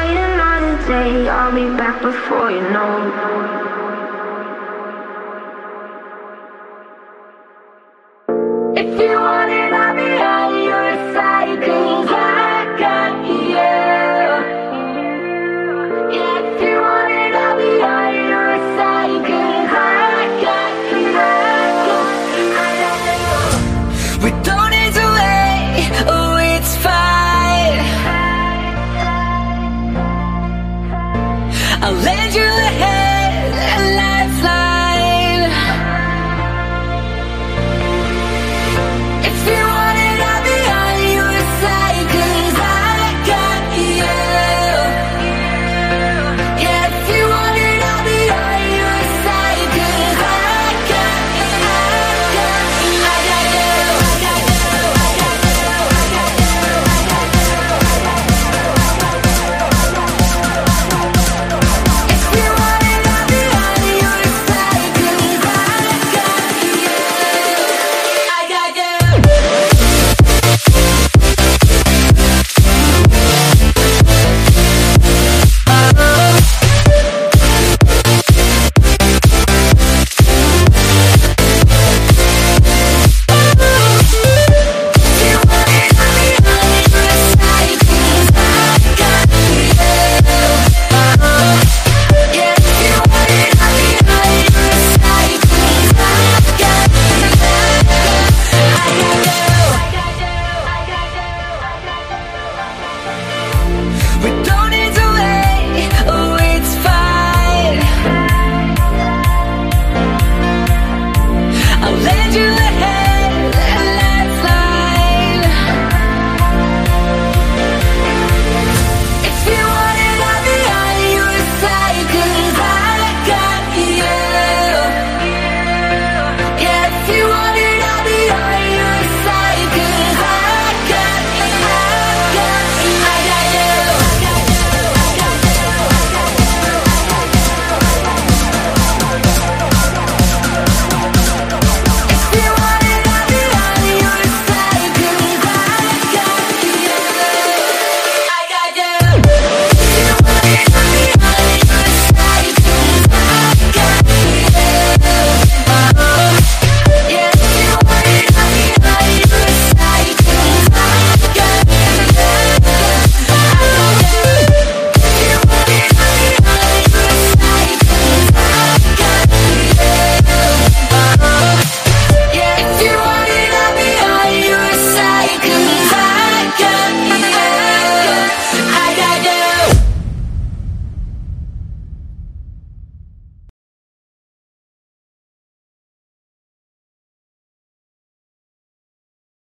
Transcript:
wait another day. I'll be back before you know. I'll lend you